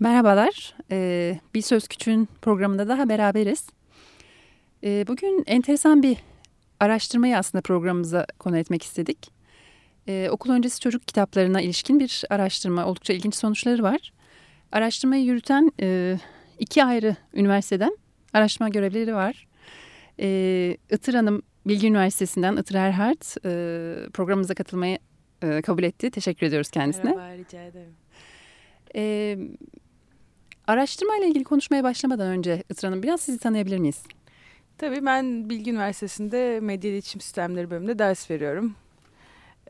Merhabalar, ee, Bir Söz Küçüğün programında daha beraberiz. Ee, bugün enteresan bir araştırmayı aslında programımıza konu etmek istedik. Ee, okul öncesi çocuk kitaplarına ilişkin bir araştırma, oldukça ilginç sonuçları var. Araştırmayı yürüten e, iki ayrı üniversiteden araştırma görevlileri var. Ee, Itır Hanım Bilgi Üniversitesi'nden Itır Erhard e, programımıza katılmayı e, kabul etti. Teşekkür ediyoruz kendisine. Merhaba, rica ederim. Ee, araştırma ile ilgili konuşmaya başlamadan önce Itır Hanım biraz sizi tanıyabilir miyiz? Tabii ben Bilgi Üniversitesi'nde Medya İletişim Sistemleri bölümünde ders veriyorum.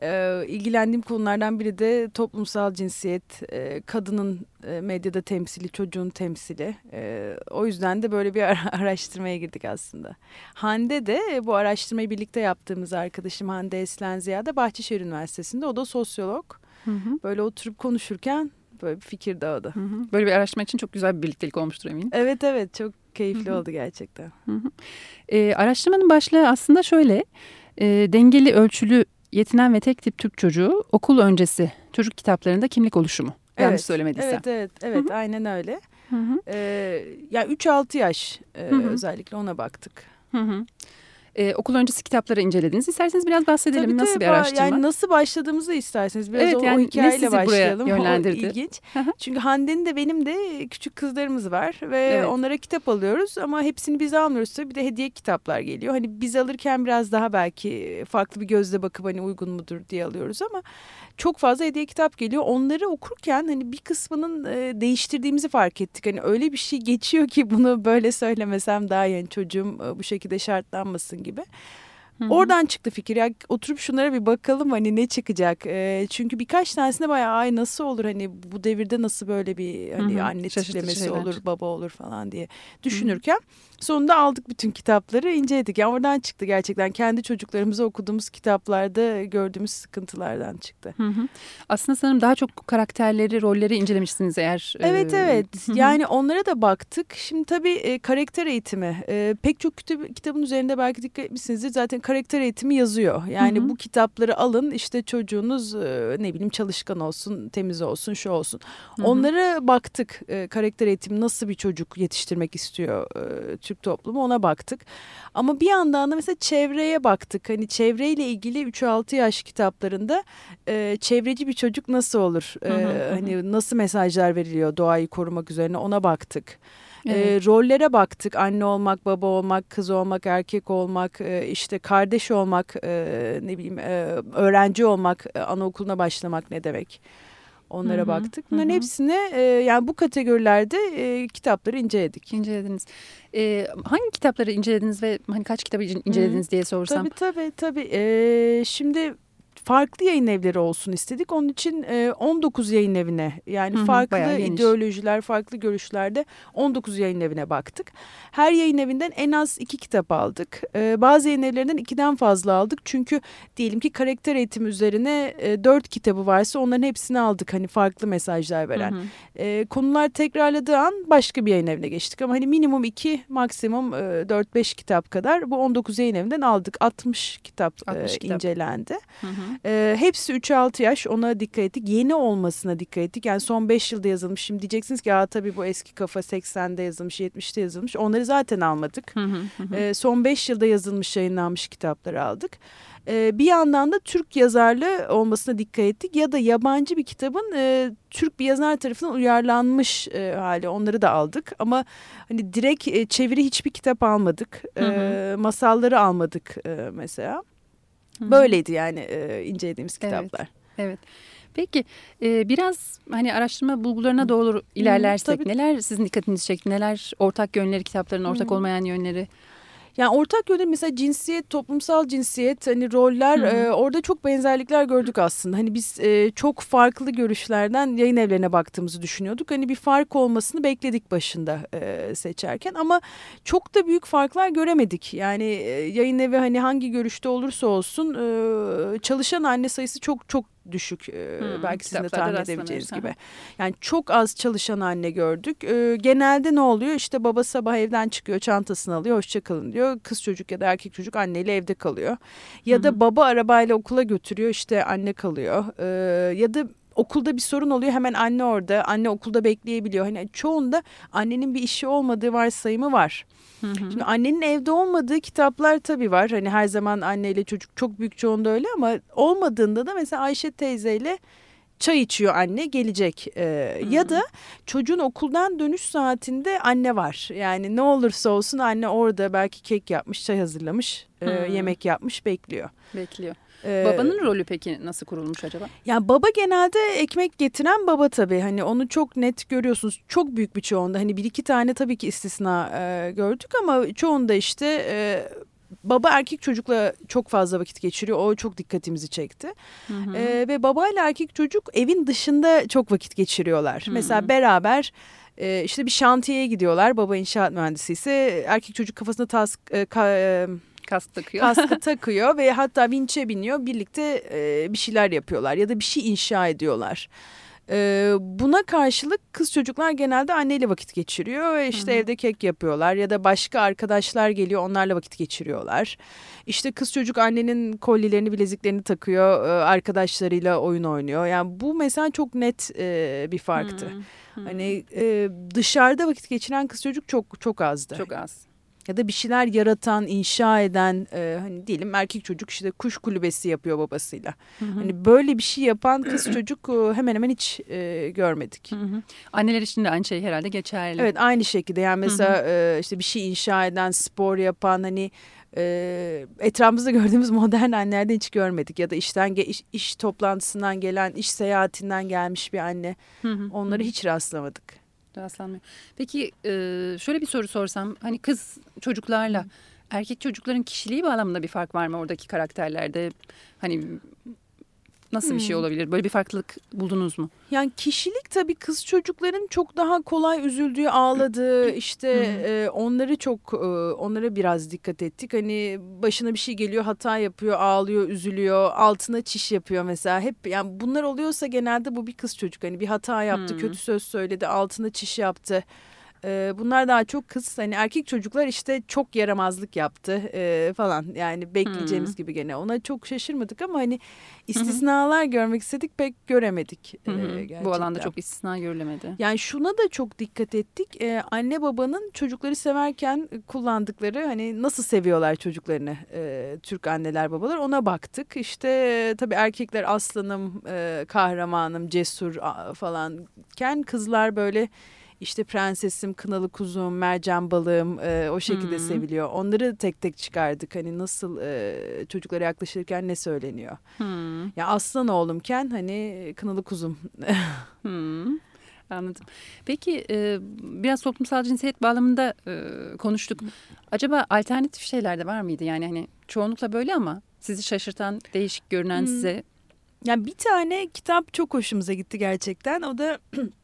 Ee, ilgilendiğim konulardan biri de toplumsal cinsiyet, e, kadının e, medyada temsili, çocuğun temsili. E, o yüzden de böyle bir araştırmaya girdik aslında. Hande de bu araştırmayı birlikte yaptığımız arkadaşım Hande Eslen Ziya'da Bahçeşehir Üniversitesi'nde. O da sosyolog. Hı hı. Böyle oturup konuşurken böyle bir fikir dağıldı. Hı hı. Böyle bir araştırma için çok güzel bir birliktelik olmuştur eminim. Evet evet çok keyifli hı hı. oldu gerçekten. Hı hı. E, araştırmanın başlığı aslında şöyle. E, dengeli ölçülü yetinen ve tek tip Türk çocuğu okul öncesi çocuk kitaplarında kimlik oluşumu. Evet, Yanlış söylemediysem. Evet evet evet Hı -hı. aynen öyle. Hı -hı. Ee, yani 3-6 yaş e, Hı -hı. özellikle ona baktık. Hı -hı e, okul öncesi kitapları incelediniz. İsterseniz biraz bahsedelim tabii, nasıl tabii, bir araştırma? Yani nasıl başladığımızı isterseniz biraz evet, o, yani o hikayeyle başlayalım. Yönlendirdi? O ilginç. Çünkü Hande'nin de benim de küçük kızlarımız var ve evet. onlara kitap alıyoruz ama hepsini biz almıyoruz tabii. Bir de hediye kitaplar geliyor. Hani biz alırken biraz daha belki farklı bir gözle bakıp hani uygun mudur diye alıyoruz ama çok fazla hediye kitap geliyor. Onları okurken hani bir kısmının e, değiştirdiğimizi fark ettik. Hani öyle bir şey geçiyor ki bunu böyle söylemesem daha. Yani çocuğum e, bu şekilde şartlanmasın gibi. Hı-hı. Oradan çıktı fikir. Ya oturup şunlara bir bakalım hani ne çıkacak. E, çünkü birkaç tanesinde bayağı ay nasıl olur hani bu devirde nasıl böyle bir hani Hı-hı. anne tiplemesi olur, baba olur falan diye düşünürken Hı-hı. sonunda aldık bütün kitapları inceledik. Yani oradan çıktı gerçekten kendi çocuklarımıza okuduğumuz kitaplarda gördüğümüz sıkıntılardan çıktı. Hı-hı. Aslında sanırım daha çok karakterleri, rolleri incelemişsiniz eğer. Evet evet. Hı-hı. Yani onlara da baktık. Şimdi tabii e, karakter eğitimi e, pek çok kitap, kitabın üzerinde belki dikkat etmişsinizdir. Zaten karakter eğitimi yazıyor. Yani hı hı. bu kitapları alın işte çocuğunuz e, ne bileyim çalışkan olsun, temiz olsun, şu olsun. Hı hı. Onlara baktık. E, karakter eğitimi nasıl bir çocuk yetiştirmek istiyor e, Türk toplumu ona baktık. Ama bir yandan da mesela çevreye baktık. Hani çevreyle ilgili 3-6 yaş kitaplarında çevreci bir çocuk nasıl olur? Hı hı. Hani nasıl mesajlar veriliyor doğayı korumak üzerine ona baktık. Evet. E, rollere baktık. Anne olmak, baba olmak, kız olmak, erkek olmak, e, işte kardeş olmak, e, ne bileyim e, öğrenci olmak, e, anaokuluna başlamak ne demek? Onlara hı hı, baktık. Bunların hı. hepsine e, yani bu kategorilerde e, kitapları inceledik. İncelediniz. E, hangi kitapları incelediniz ve hani kaç kitabı incelediniz hı. diye sorsam? Tabii tabii tabii. E, şimdi farklı yayın evleri olsun istedik. Onun için e, 19 yayın evine yani Hı -hı, farklı ideolojiler, farklı görüşlerde 19 yayın evine baktık. Her yayın evinden en az iki kitap aldık. E, bazı yayın evlerinden ikiden fazla aldık. Çünkü diyelim ki karakter eğitimi üzerine e, dört kitabı varsa onların hepsini aldık. Hani farklı mesajlar veren. Hı -hı. E, konular tekrarladığı an başka bir yayın evine geçtik. Ama hani minimum iki, maksimum e, dört beş kitap kadar bu 19 yayın evinden aldık. 60 kitap, 60 e, kitap. incelendi. Hı -hı. E, hepsi 3-6 yaş ona dikkat ettik. Yeni olmasına dikkat ettik. Yani son 5 yılda yazılmış. Şimdi diyeceksiniz ki tabii bu eski kafa 80'de yazılmış, 70'te yazılmış. Onları zaten almadık. Hı hı hı. E, son 5 yılda yazılmış, yayınlanmış kitapları aldık. E, bir yandan da Türk yazarlı olmasına dikkat ettik. Ya da yabancı bir kitabın e, Türk bir yazar tarafından uyarlanmış e, hali. Onları da aldık. Ama hani direkt e, çeviri hiçbir kitap almadık. E, masalları almadık e, mesela. Böyleydi yani e, incelediğimiz kitaplar. Evet. evet. Peki e, biraz hani araştırma bulgularına doğru ilerlersek Hı, neler sizin dikkatinizi çekti? Neler ortak yönleri kitapların ortak Hı. olmayan yönleri? Yani ortak yönde mesela cinsiyet, toplumsal cinsiyet, hani roller e, orada çok benzerlikler gördük aslında. Hani biz e, çok farklı görüşlerden yayın evlerine baktığımızı düşünüyorduk. Hani bir fark olmasını bekledik başında e, seçerken ama çok da büyük farklar göremedik. Yani e, yayın evi hani hangi görüşte olursa olsun e, çalışan anne sayısı çok çok düşük hmm, belki sizin de tahmin edebileceğiniz gibi. Yani çok az çalışan anne gördük. genelde ne oluyor? İşte baba sabah evden çıkıyor çantasını alıyor hoşçakalın diyor. Kız çocuk ya da erkek çocuk anneyle evde kalıyor. Ya hmm. da baba arabayla okula götürüyor işte anne kalıyor. ya da okulda bir sorun oluyor hemen anne orada. Anne okulda bekleyebiliyor. Hani çoğunda annenin bir işi olmadığı varsayımı var. Hı hı. Şimdi annenin evde olmadığı kitaplar tabii var. Hani her zaman anneyle çocuk çok büyük çoğunda öyle ama olmadığında da mesela Ayşe teyzeyle çay içiyor anne gelecek ee, hmm. ya da çocuğun okuldan dönüş saatinde anne var yani ne olursa olsun anne orada belki kek yapmış çay hazırlamış hmm. e, yemek yapmış bekliyor. Bekliyor. Ee, Babanın rolü peki nasıl kurulmuş acaba? Yani baba genelde ekmek getiren baba tabii. Hani onu çok net görüyorsunuz. Çok büyük bir çoğunda. Hani bir iki tane tabii ki istisna e, gördük ama çoğunda işte e, baba erkek çocukla çok fazla vakit geçiriyor. O çok dikkatimizi çekti. Hı hı. E, ve babayla erkek çocuk evin dışında çok vakit geçiriyorlar. Hı hı. Mesela beraber e, işte bir şantiyeye gidiyorlar. Baba inşaat mühendisi ise erkek çocuk kafasına tas, e, ka, e, Kask takıyor. Kaskı takıyor ve hatta vinçe biniyor. Birlikte e, bir şeyler yapıyorlar ya da bir şey inşa ediyorlar. E, buna karşılık kız çocuklar genelde anneyle vakit geçiriyor ve işte Hı -hı. evde kek yapıyorlar ya da başka arkadaşlar geliyor onlarla vakit geçiriyorlar. İşte kız çocuk annenin kolyelerini bileziklerini takıyor e, arkadaşlarıyla oyun oynuyor. Yani bu mesela çok net e, bir farktı. Hı -hı. Hani e, dışarıda vakit geçiren kız çocuk çok çok azdı. Çok az ya da bir şeyler yaratan, inşa eden e, hani diyelim erkek çocuk işte kuş kulübesi yapıyor babasıyla. Hı hı. Hani böyle bir şey yapan kız çocuk e, hemen hemen hiç e, görmedik. Hı hı. Anneler için de aynı şey herhalde geçerli. Evet aynı şekilde yani mesela hı hı. E, işte bir şey inşa eden, spor yapan hani e, etrafımızda gördüğümüz modern annelerde hiç görmedik ya da işten iş, iş toplantısından gelen iş seyahatinden gelmiş bir anne hı hı. onları hı. hiç rastlamadık rastlanmıyor. Peki şöyle bir soru sorsam hani kız çocuklarla erkek çocukların kişiliği bağlamında bir fark var mı oradaki karakterlerde? Hani Nasıl bir şey hmm. olabilir? Böyle bir farklılık buldunuz mu? Yani kişilik tabii kız çocukların çok daha kolay üzüldüğü, ağladığı işte e, onları çok e, onlara biraz dikkat ettik. Hani başına bir şey geliyor, hata yapıyor, ağlıyor, üzülüyor, altına çiş yapıyor mesela. Hep yani bunlar oluyorsa genelde bu bir kız çocuk. Hani bir hata yaptı, hmm. kötü söz söyledi, altına çiş yaptı. E, bunlar daha çok kız hani erkek çocuklar işte çok yaramazlık yaptı e, falan yani bekleyeceğimiz hmm. gibi gene ona çok şaşırmadık ama hani istisnalar görmek istedik pek göremedik. E, Bu alanda çok istisna görülemedi. Yani şuna da çok dikkat ettik e, anne babanın çocukları severken kullandıkları hani nasıl seviyorlar çocuklarını e, Türk anneler babalar ona baktık işte e, tabii erkekler aslanım e, kahramanım cesur falanken kızlar böyle işte prensesim, kınalı kuzum, mercan balığım e, o şekilde hmm. seviliyor. Onları tek tek çıkardık. Hani nasıl e, çocuklara yaklaşırken ne söyleniyor. Hmm. Ya aslan oğlumken hani kınalı kuzum. hmm. Anladım. Peki e, biraz toplumsal cinsiyet bağlamında e, konuştuk. Acaba alternatif şeyler de var mıydı? Yani hani çoğunlukla böyle ama sizi şaşırtan, değişik görünen hmm. size... Yani bir tane kitap çok hoşumuza gitti gerçekten. O da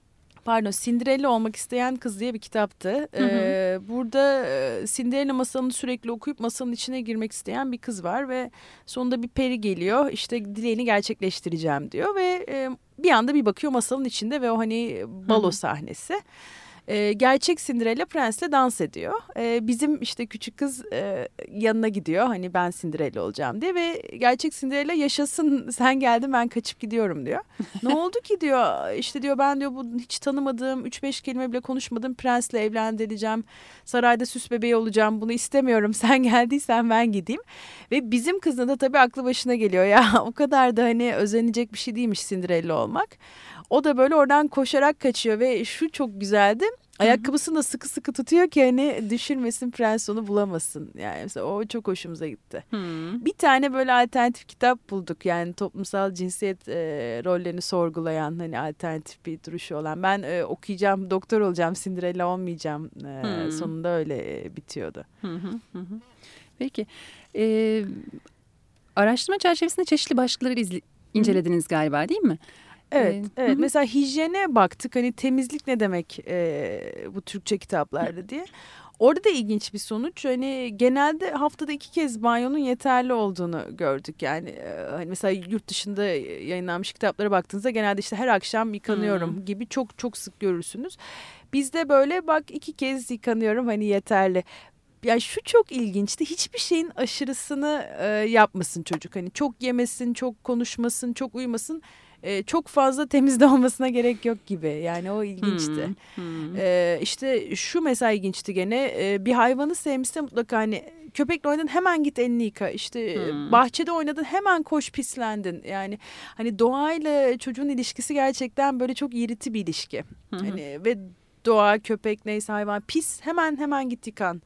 pardon Cinderella olmak isteyen kız diye bir kitaptı. Hı hı. Ee, burada e, Cinderella masalını sürekli okuyup masanın içine girmek isteyen bir kız var ve sonunda bir peri geliyor. İşte dileğini gerçekleştireceğim diyor ve e, bir anda bir bakıyor masalın içinde ve o hani balo hı hı. sahnesi e, gerçek Cinderella prensle dans ediyor. E, bizim işte küçük kız e, yanına gidiyor hani ben Cinderella olacağım diye ve gerçek Cinderella yaşasın sen geldin ben kaçıp gidiyorum diyor. ne oldu ki diyor işte diyor ben diyor bu hiç tanımadığım 3-5 kelime bile konuşmadığım prensle evlendireceğim. Sarayda süs bebeği olacağım bunu istemiyorum sen geldiysen ben gideyim. Ve bizim kızın da tabii aklı başına geliyor ya o kadar da hani özenecek bir şey değilmiş Cinderella olmak. O da böyle oradan koşarak kaçıyor ve şu çok güzeldi. Ayakkabısını da sıkı sıkı tutuyor ki hani düşürmesin prens onu bulamasın. Yani mesela o çok hoşumuza gitti. Hmm. Bir tane böyle alternatif kitap bulduk. Yani toplumsal cinsiyet e, rollerini sorgulayan hani alternatif bir duruşu olan. Ben e, okuyacağım, doktor olacağım, Cinderella olmayacağım. E, hmm. Sonunda öyle e, bitiyordu. Hı hı hı. Peki. E, araştırma çerçevesinde çeşitli başlıkları izle, incelediniz galiba değil mi? Evet, ee, evet. Hı -hı. Mesela hijyene baktık. Hani temizlik ne demek e, bu Türkçe kitaplarda diye. Orada da ilginç bir sonuç. Hani genelde haftada iki kez banyonun yeterli olduğunu gördük. Yani e, hani mesela yurt dışında yayınlanmış kitaplara baktığınızda genelde işte her akşam yıkanıyorum hmm. gibi çok çok sık görürsünüz. Bizde böyle bak iki kez yıkanıyorum hani yeterli yani şu çok ilginçti. Hiçbir şeyin aşırısını e, yapmasın çocuk. Hani çok yemesin, çok konuşmasın, çok uyumasın e, çok fazla temizde olmasına gerek yok gibi. Yani o ilginçti. Hmm, hmm. E, işte şu mesela ilginçti gene e, bir hayvanı sevmişse mutlaka hani köpekle oynadın hemen git elini yıka. İşte hmm. bahçede oynadın hemen koş pislendin. Yani hani doğayla çocuğun ilişkisi gerçekten böyle çok iriti bir ilişki. Hmm. Hani ve doğa, köpek neyse hayvan pis hemen hemen git yıkan.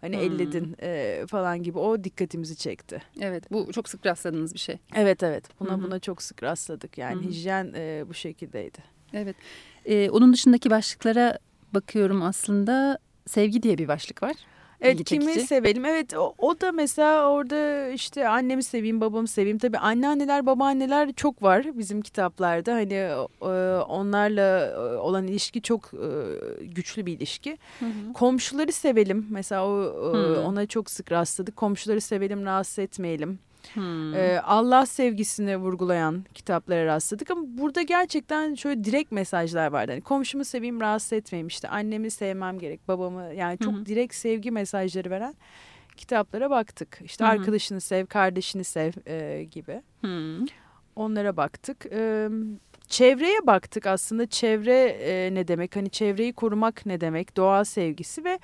Hani hmm. elledin e, falan gibi o dikkatimizi çekti. Evet bu çok sık rastladığınız bir şey. Evet evet buna Hı-hı. buna çok sık rastladık yani Hı-hı. hijyen e, bu şekildeydi. Evet ee, onun dışındaki başlıklara bakıyorum aslında sevgi diye bir başlık var. Evet kimi sevelim. Evet o, o da mesela orada işte annemi seveyim, babamı seveyim. Tabii anneanneler, babaanneler çok var bizim kitaplarda. Hani e, onlarla e, olan ilişki çok e, güçlü bir ilişki. Hı hı. Komşuları sevelim. Mesela o, hı. ona çok sık rastladık. Komşuları sevelim, rahatsız etmeyelim. Hmm. Ee, Allah sevgisini vurgulayan kitaplara rastladık ama burada gerçekten şöyle direkt mesajlar vardı. Yani komşumu seveyim rahatsız etmeyeyim işte annemi sevmem gerek babamı yani çok hmm. direkt sevgi mesajları veren kitaplara baktık. İşte hmm. arkadaşını sev, kardeşini sev e, gibi. Hmm. Onlara baktık. E, çevreye baktık aslında çevre e, ne demek? Hani çevreyi korumak ne demek? Doğa sevgisi ve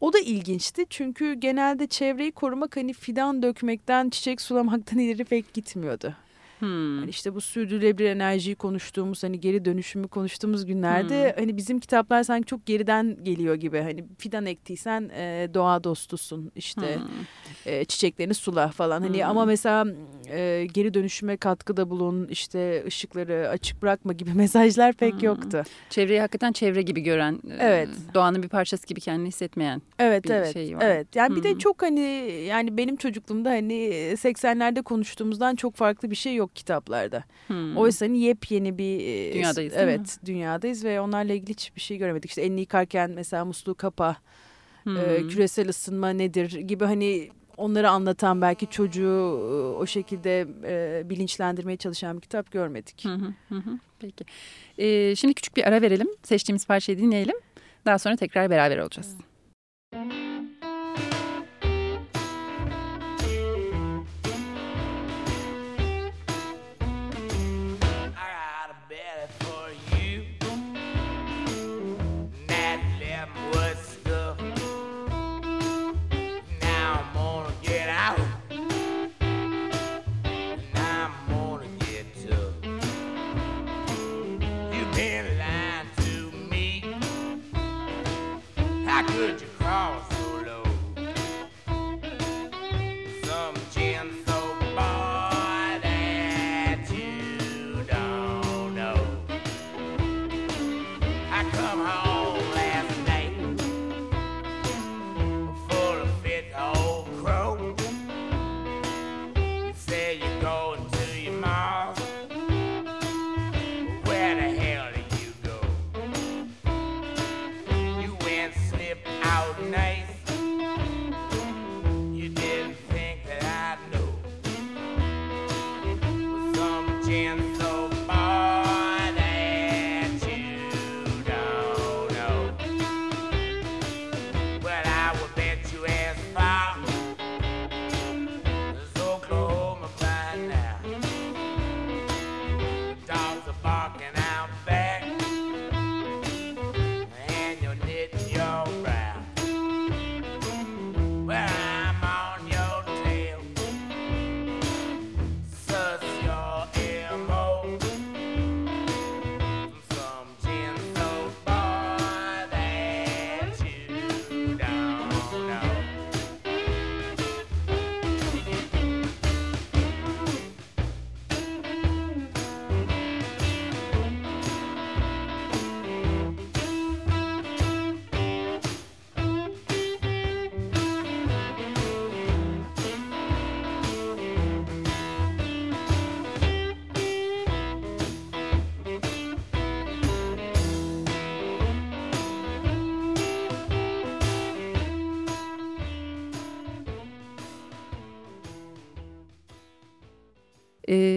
o da ilginçti çünkü genelde çevreyi korumak hani fidan dökmekten, çiçek sulamaktan ileri pek gitmiyordu. Hmm. Yani işte bu sürdürülebilir enerjiyi konuştuğumuz hani geri dönüşümü konuştuğumuz günlerde hmm. hani bizim kitaplar sanki çok geriden geliyor gibi. Hani fidan ektiysen e, doğa dostusun işte hmm. e, çiçeklerini sula falan. Hani hmm. ama mesela e, geri dönüşüme katkıda bulun işte ışıkları açık bırakma gibi mesajlar pek hmm. yoktu. Çevreyi hakikaten çevre gibi gören, evet. doğanın bir parçası gibi kendini hissetmeyen evet, bir evet, şey var. Evet. Yani hmm. bir de çok hani yani benim çocukluğumda hani 80'lerde konuştuğumuzdan çok farklı bir şey yok yok kitaplarda. Hmm. Oysa hani yepyeni bir e, dünyadayız. Evet, dünyadayız ve onlarla ilgili hiçbir şey göremedik. İşte elini yıkarken mesela musluğu kapa. E, hmm. E, küresel ısınma nedir gibi hani onları anlatan belki çocuğu e, o şekilde e, bilinçlendirmeye çalışan bir kitap görmedik. Hı hı hı. Peki. Ee, şimdi küçük bir ara verelim. Seçtiğimiz parçayı dinleyelim. Daha sonra tekrar beraber olacağız. Hmm.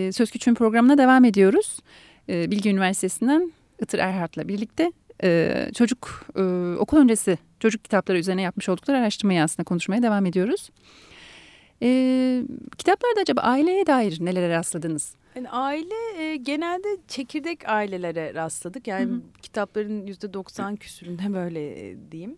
E, Söz Küçüğün programına devam ediyoruz. E, Bilgi Üniversitesi'nden Itır Erhart'la birlikte e, çocuk e, okul öncesi çocuk kitapları üzerine yapmış oldukları araştırmayı aslında konuşmaya devam ediyoruz. E, kitaplarda acaba aileye dair nelere rastladınız? Yani aile e, genelde çekirdek ailelere rastladık. Yani Hı -hı. kitapların yüzde doksan küsüründe böyle e, diyeyim.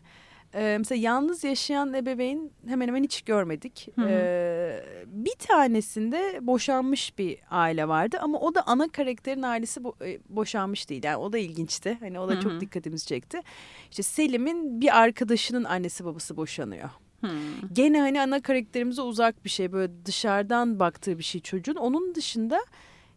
Ee, mesela yalnız yaşayan ebeveyn hemen hemen hiç görmedik. Hı hı. Ee, bir tanesinde boşanmış bir aile vardı ama o da ana karakterin ailesi bo e, boşanmış değil. Yani o da ilginçti. Hani o da hı hı. çok dikkatimizi çekti. İşte Selim'in bir arkadaşının annesi babası boşanıyor. Hmm. Gene hani ana karakterimize uzak bir şey böyle dışarıdan baktığı bir şey çocuğun. Onun dışında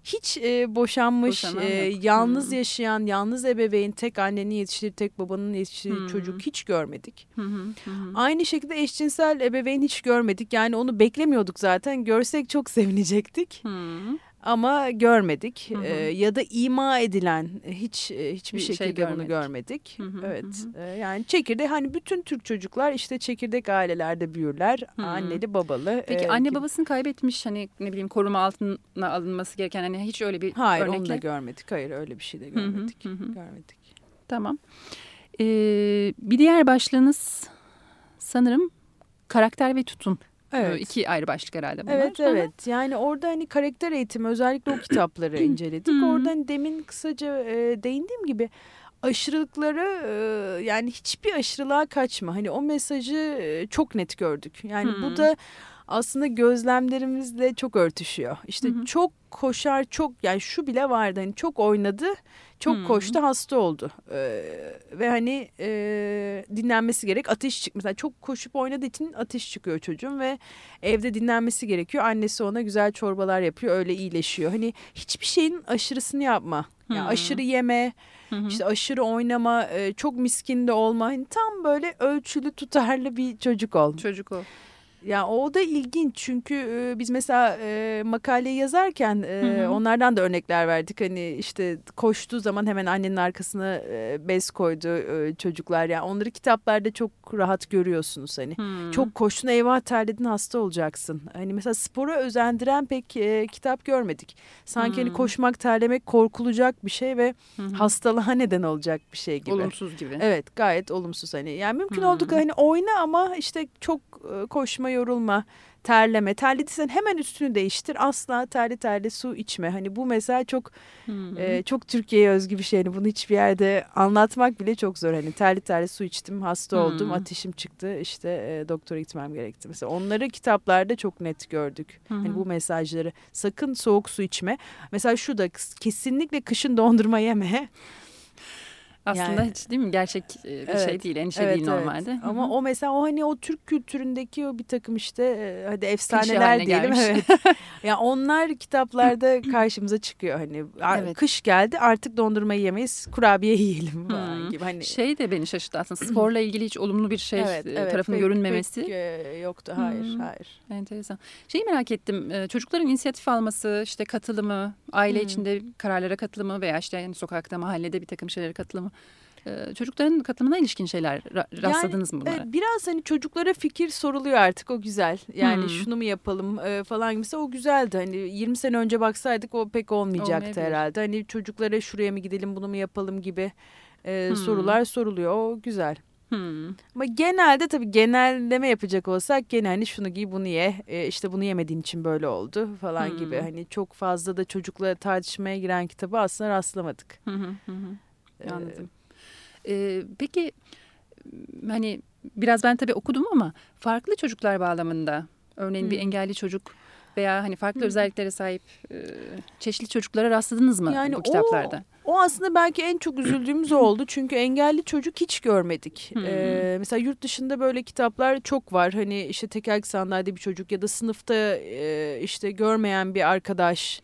hiç e, boşanmış, e, yalnız hmm. yaşayan, yalnız ebeveyn, tek annenin yetiştirdiği, tek babanın yetiştirdiği hmm. çocuk hiç görmedik. Hmm. Aynı şekilde eşcinsel ebeveyn hiç görmedik. Yani onu beklemiyorduk zaten. Görsek çok sevinecektik. Hmm ama görmedik hı hı. E, ya da ima edilen hiç hiçbir bir şekilde şey görmedik. bunu görmedik. Hı hı, evet. Hı. E, yani çekirdek hani bütün Türk çocuklar işte çekirdek ailelerde büyürler. Hı. Anneli babalı. Peki e, anne gibi. babasını kaybetmiş hani ne bileyim koruma altına alınması gereken hani hiç öyle bir Hayır örnekle... onu da görmedik. Hayır öyle bir şey de görmedik. Hı hı, hı. Görmedik. Tamam. Ee, bir diğer başlığınız sanırım karakter ve tutum. Evet. İki ayrı başlık herhalde bunlar. Evet evet. Yani orada hani karakter eğitimi özellikle o kitapları inceledik. Orada hani demin kısaca e, değindiğim gibi aşırılıkları e, yani hiçbir aşırılığa kaçma. Hani o mesajı e, çok net gördük. Yani bu da aslında gözlemlerimizle çok örtüşüyor. İşte hı hı. çok koşar, çok yani şu bile vardı. Hani çok oynadı, çok hı. koştu, hasta oldu. Ee, ve hani e, dinlenmesi gerek. Ateş çık mesela çok koşup oynadığı için ateş çıkıyor çocuğun ve evde dinlenmesi gerekiyor. Annesi ona güzel çorbalar yapıyor, öyle iyileşiyor. Hani hiçbir şeyin aşırısını yapma. Yani hı. aşırı yeme, hı. İşte aşırı oynama, çok miskin de olma. Hani tam böyle ölçülü tutarlı bir çocuk ol. Çocuk ol. Ya o da ilginç çünkü e, biz mesela e, makaleyi yazarken e, hı hı. onlardan da örnekler verdik. Hani işte koştuğu zaman hemen annenin arkasına e, bez koydu e, çocuklar. Yani onları kitaplarda çok rahat görüyorsunuz hani. Hı. Çok koştun eyvah terledin hasta olacaksın. Hani mesela spora özendiren pek e, kitap görmedik. Sanki hani koşmak terlemek korkulacak bir şey ve hı hı. hastalığa neden olacak bir şey gibi. Olumsuz gibi. Evet gayet olumsuz hani. Yani mümkün hı. olduğu hani oyna ama işte çok e, koşma yorulma, terleme. Terlediysen hemen üstünü değiştir. Asla terli terli su içme. Hani bu mesela çok hmm. e, çok Türkiye'ye özgü bir şey. Hani bunu hiçbir yerde anlatmak bile çok zor. Hani terli terli su içtim, hasta hmm. oldum, ateşim çıktı. İşte e, doktora gitmem gerekti. Mesela onları kitaplarda çok net gördük. Hmm. Hani bu mesajları. Sakın soğuk su içme. Mesela şu da kesinlikle kışın dondurma yeme. Aslında yani, hiç değil mi gerçek e, bir evet, şey değil, endişe evet, değil normalde. Evet. Ama o mesela o hani o Türk kültüründeki o bir takım işte e, hadi efsaneler diyelim. Evet. ya yani onlar kitaplarda karşımıza çıkıyor hani evet. kış geldi artık dondurma yemeyiz, kurabiye yiyelim falan hmm. gibi hani. Şey de beni şaşırttı aslında sporla ilgili hiç olumlu bir şey evet, evet, tarafının pek, görünmemesi. Pek, yoktu hayır hmm. hayır. Enteresan. Şeyi merak ettim çocukların inisiyatif alması işte katılımı, aile hmm. içinde kararlara katılımı veya işte yani sokakta mahallede bir takım şeylere katılımı çocukların katılımına ilişkin şeyler rastladınız yani, mı bunlara? Biraz hani çocuklara fikir soruluyor artık o güzel. Yani hmm. şunu mu yapalım e, falan gibisi o güzeldi. Hani 20 sene önce baksaydık o pek olmayacaktı herhalde. Hani çocuklara şuraya mı gidelim bunu mu yapalım gibi e, hmm. sorular soruluyor. O güzel. Hmm. Ama genelde tabii genelleme yapacak olsak gene hani şunu giy bunu ye e, işte bunu yemediğin için böyle oldu falan hmm. gibi. Hani çok fazla da çocukla tartışmaya giren kitabı aslında rastlamadık. Hı hı hı. Anladım. Ee, peki hani biraz ben tabii okudum ama farklı çocuklar bağlamında örneğin hmm. bir engelli çocuk veya hani farklı hmm. özelliklere sahip e, çeşitli çocuklara rastladınız mı yani bu kitaplarda? O, o aslında belki en çok üzüldüğümüz oldu çünkü engelli çocuk hiç görmedik. Hmm. Ee, mesela yurt dışında böyle kitaplar çok var hani işte tekerlekli sandalyede bir çocuk ya da sınıfta e, işte görmeyen bir arkadaş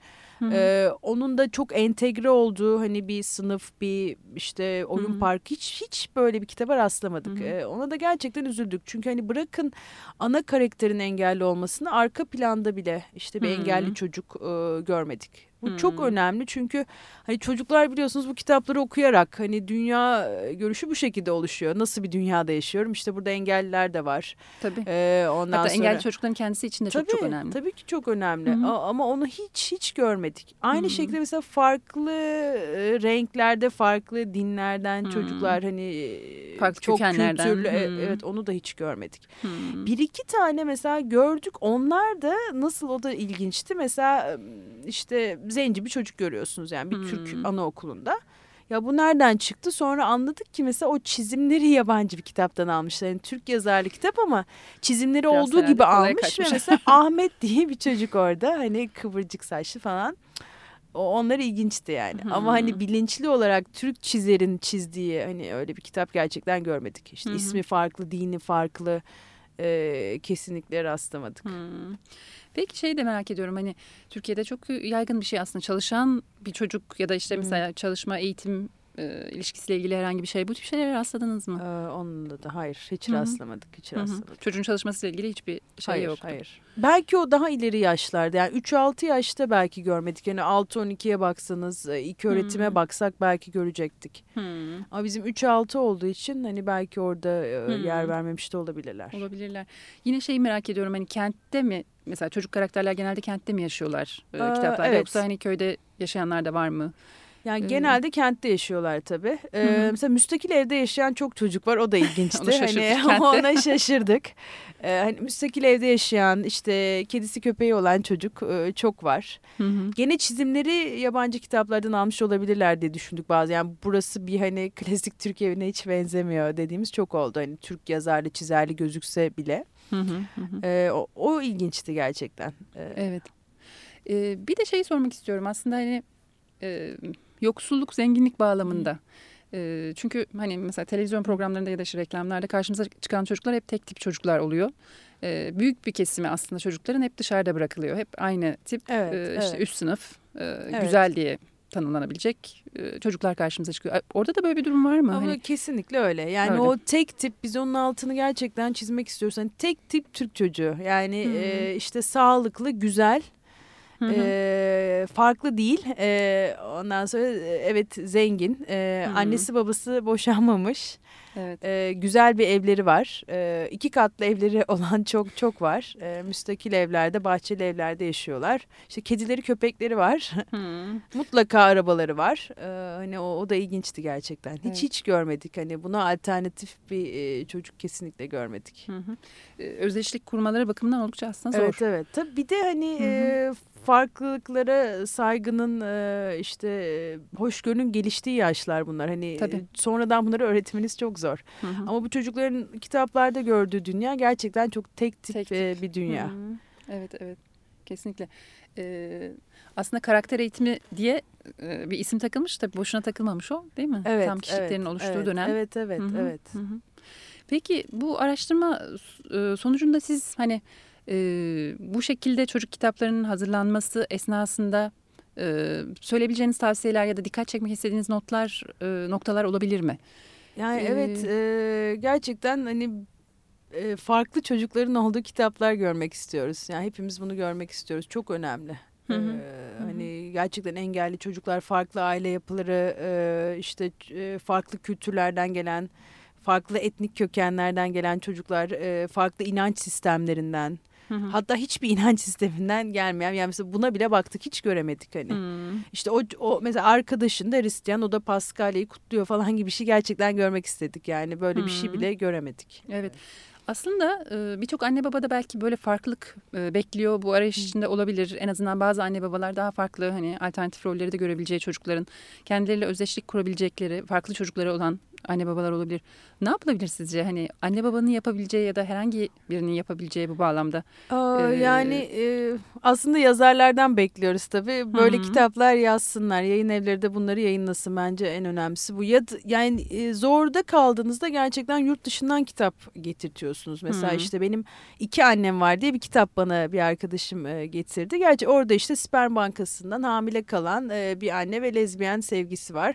ee, onun da çok entegre olduğu hani bir sınıf, bir işte oyun Hı -hı. parkı hiç hiç böyle bir kitaba rastlamadık. Ee, ona da gerçekten üzüldük. Çünkü hani bırakın ana karakterin engelli olmasını arka planda bile işte bir Hı -hı. engelli çocuk e, görmedik. Bu hmm. çok önemli çünkü hani çocuklar biliyorsunuz bu kitapları okuyarak hani dünya görüşü bu şekilde oluşuyor. Nasıl bir dünyada yaşıyorum? İşte burada engelliler de var. Tabii. Ee, ondan Hatta sonra... engelli çocukların kendisi için de tabii, çok çok önemli. Tabii ki çok önemli. Hmm. Ama onu hiç hiç görmedik. Aynı hmm. şekilde mesela farklı renklerde, farklı dinlerden hmm. çocuklar hani farklı çok kültürlü. Hmm. Evet onu da hiç görmedik. Hmm. Bir iki tane mesela gördük. Onlar da nasıl o da ilginçti. Mesela işte zenci bir çocuk görüyorsunuz yani bir hmm. Türk anaokulunda. Ya bu nereden çıktı? Sonra anladık ki mesela o çizimleri yabancı bir kitaptan almışlar. Yani Türk yazarlı kitap ama çizimleri Biraz olduğu gibi almış kaçmış. ve mesela Ahmet diye bir çocuk orada hani kıvırcık saçlı falan. O onlar ilginçti yani. Hmm. Ama hani bilinçli olarak Türk çizerin çizdiği hani öyle bir kitap gerçekten görmedik. İşte hmm. ismi farklı, dini farklı e, kesinlikle rastlamadık. Hmm. Peki şey de merak ediyorum hani Türkiye'de çok yaygın bir şey aslında çalışan bir çocuk ya da işte mesela hmm. çalışma eğitim e, ilişkisiyle ilgili herhangi bir şey bu tip şeylere rastladınız mı? Ee, onunla da hayır hiç Hı-hı. rastlamadık hiç Hı-hı. rastlamadık. Çocuğun çalışmasıyla ilgili hiçbir şey hayır, yok. Hayır Belki o daha ileri yaşlarda yani 3-6 yaşta belki görmedik. Yani 6-12'ye baksanız ilk öğretime Hı-hı. baksak belki görecektik. Hı-hı. Ama bizim 3-6 olduğu için hani belki orada Hı-hı. yer vermemiş de olabilirler. Olabilirler. Yine şeyi merak ediyorum hani kentte mi mesela çocuk karakterler genelde kentte mi yaşıyorlar e, kitaplarda evet. yoksa hani köyde yaşayanlar da var mı? Yani ee, genelde kentte yaşıyorlar tabii. Ee, mesela müstakil evde yaşayan çok çocuk var. O da ilginçti. hani ona şaşırdık. Ee, hani müstakil evde yaşayan işte kedisi köpeği olan çocuk e, çok var. Hı hı. Gene çizimleri yabancı kitaplardan almış olabilirler diye düşündük bazı. Yani burası bir hani klasik Türk evine hiç benzemiyor dediğimiz çok oldu. Hani Türk yazarlı çizerli gözükse bile. Hı hı hı. Ee, o, o ilginçti gerçekten. Ee, evet. Ee, bir de şey sormak istiyorum aslında hani e, yoksulluk zenginlik bağlamında. E, çünkü hani mesela televizyon programlarında ya da işte reklamlarda karşımıza çıkan çocuklar hep tek tip çocuklar oluyor. E, büyük bir kesimi aslında çocukların hep dışarıda bırakılıyor. Hep aynı tip evet, e, işte evet. üst sınıf e, evet. güzel diye tanımlanabilecek çocuklar karşımıza çıkıyor. Orada da böyle bir durum var mı? Ama hani... kesinlikle öyle. Yani öyle. o tek tip biz onun altını gerçekten çizmek istiyoruz. Hani tek tip Türk çocuğu. Yani hmm. e, işte sağlıklı, güzel e, farklı değil. E, ondan sonra evet zengin. E, annesi babası boşanmamış. Evet. E, güzel bir evleri var. E, iki katlı evleri olan çok çok var. E, müstakil evlerde, bahçeli evlerde yaşıyorlar. İşte kedileri, köpekleri var. Mutlaka arabaları var. E, hani o, o da ilginçti gerçekten. Hiç evet. hiç görmedik. Hani buna alternatif bir e, çocuk kesinlikle görmedik. Hı hı. E, özdeşlik kurmaları bakımından oldukça aslında zor. Evet evet. Tabii bir de hani hı hı. E, farklılıklara saygının e, işte hoşgörünün geliştiği yaşlar bunlar. Hani Tabii. sonradan bunları öğretmeniz çok zor. Hı hı. Ama bu çocukların kitaplarda gördüğü dünya gerçekten çok tek tip, tek tip. bir dünya. Hı hı. Evet evet kesinlikle. Ee, aslında karakter eğitimi diye e, bir isim takılmış tabii boşuna takılmamış o değil mi? Evet. Tam kişiliklerin evet, oluştuğu evet, dönem. Evet evet hı -hı. evet. Hı -hı. Peki bu araştırma sonucunda siz hani e, bu şekilde çocuk kitaplarının hazırlanması esnasında e, söyleyebileceğiniz tavsiyeler ya da dikkat çekmek istediğiniz notlar e, noktalar olabilir mi? Yani ee, evet e, gerçekten hani e, farklı çocukların olduğu kitaplar görmek istiyoruz. Yani hepimiz bunu görmek istiyoruz. Çok önemli. Hı hı. Ee, hani gerçekten engelli çocuklar farklı aile yapıları e, işte e, farklı kültürlerden gelen farklı etnik kökenlerden gelen çocuklar e, farklı inanç sistemlerinden Hı hı. Hatta hiçbir inanç sisteminden gelmeyen yani mesela buna bile baktık hiç göremedik hani. Hı. İşte o, o mesela arkadaşın da Hristiyan o da Paskalya'yı kutluyor falan gibi bir şey gerçekten görmek istedik yani böyle hı. bir şey bile göremedik. Evet. Aslında birçok anne baba da belki böyle farklılık bekliyor. Bu arayış içinde olabilir. En azından bazı anne babalar daha farklı hani alternatif rolleri de görebileceği çocukların kendileriyle özdeşlik kurabilecekleri farklı çocukları olan anne babalar olabilir. Ne yapılabilir sizce? Hani anne babanın yapabileceği ya da herhangi birinin yapabileceği bu bağlamda? Aa, ee, yani e, aslında yazarlardan bekliyoruz tabii. Böyle hı. kitaplar yazsınlar. Yayın evleri de bunları yayınlasın bence en önemlisi bu. Ya yani e, zorda kaldığınızda gerçekten yurt dışından kitap getirtiyorsunuz. Mesela hı. işte benim iki annem var diye bir kitap bana bir arkadaşım e, getirdi. Gerçi orada işte sperm bankasından hamile kalan e, bir anne ve lezbiyen sevgisi var.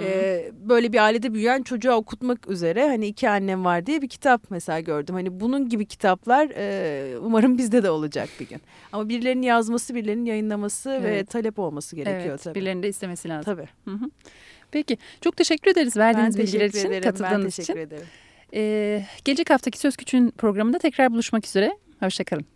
E, böyle bir ailede büyüyen çocuğa okutmak üzere hani iki annem var diye bir kitap mesela gördüm. Hani bunun gibi kitaplar e, umarım bizde de olacak bir gün. Ama birilerinin yazması, birilerinin yayınlaması evet. ve talep olması gerekiyor evet, tabii. Birilerinin de istemesi lazım. Tabii. Hı hı. Peki çok teşekkür ederiz verdiğiniz bilgiler için, ederim, katıldığınız ben teşekkür için. Ederim. Ee, gelecek haftaki Söz Küçüğün programında tekrar buluşmak üzere. Hoşçakalın.